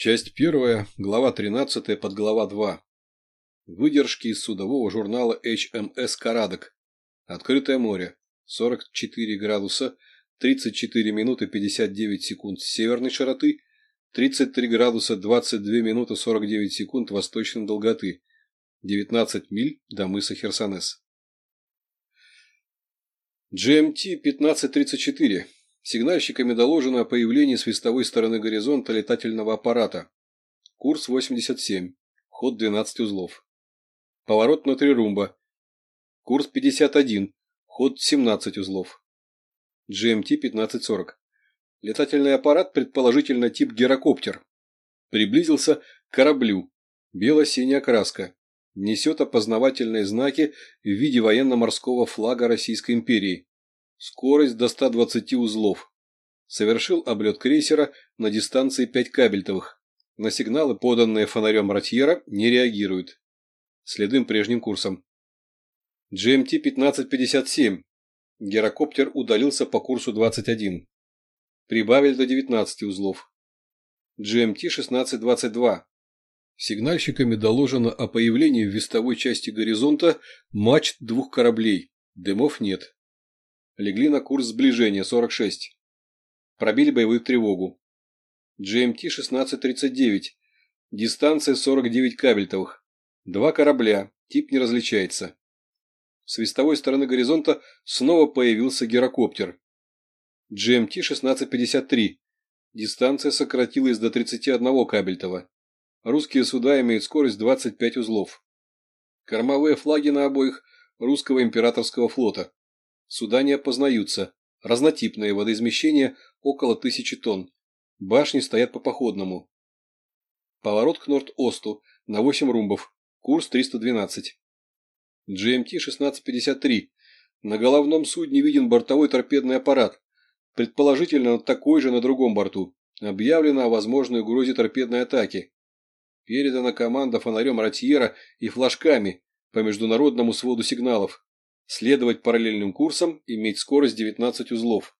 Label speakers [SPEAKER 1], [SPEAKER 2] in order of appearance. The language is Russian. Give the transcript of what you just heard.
[SPEAKER 1] Часть первая, глава 13, подглава 2. Выдержки из судового журнала HMS «Карадок». Открытое море. 44 градуса 34 минуты 59 секунд с северной широты, 33 градуса 22 минуты 49 секунд восточной долготы, 19 миль до мыса Херсонес. GMT 1534. Сигнальщиками доложено о появлении с вестовой стороны горизонта летательного аппарата. Курс 87. Ход 12 узлов. Поворот на три румба. Курс 51. Ход 17 узлов. GMT 1540. Летательный аппарат, предположительно тип гирокоптер. Приблизился к кораблю. Бело-синяя краска. Несет опознавательные знаки в виде военно-морского флага Российской империи. Скорость до 120 узлов. Совершил облет крейсера на дистанции 5 кабельтовых. На сигналы, поданные фонарем Ратьера, не реагирует. Следуем прежним курсом. GMT 1557. Герокоптер удалился по курсу 21. Прибавили до 19 узлов. GMT 1622. Сигнальщиками доложено о появлении в вестовой части горизонта мачт двух кораблей. Дымов нет. Легли на курс сближения 46. Пробили боевую тревогу. GMT 1639. Дистанция 49 кабельтовых. Два корабля. Тип не различается. С свистовой стороны горизонта снова появился гирокоптер. GMT 1653. Дистанция сократилась до 31 кабельтова. Русские суда имеют скорость 25 узлов. Кормовые флаги на обоих русского императорского флота. Суда не опознаются. Разнотипное водоизмещение около тысячи тонн. Башни стоят по походному. Поворот к Норд-Осту на 8 румбов. Курс 312. GMT 1653. На головном судне виден бортовой торпедный аппарат. Предположительно, такой же на другом борту. Объявлено о возможной угрозе торпедной атаки. Передана команда фонарем Ратьера и флажками по международному своду сигналов следовать параллельным курсам, иметь скорость 19 узлов.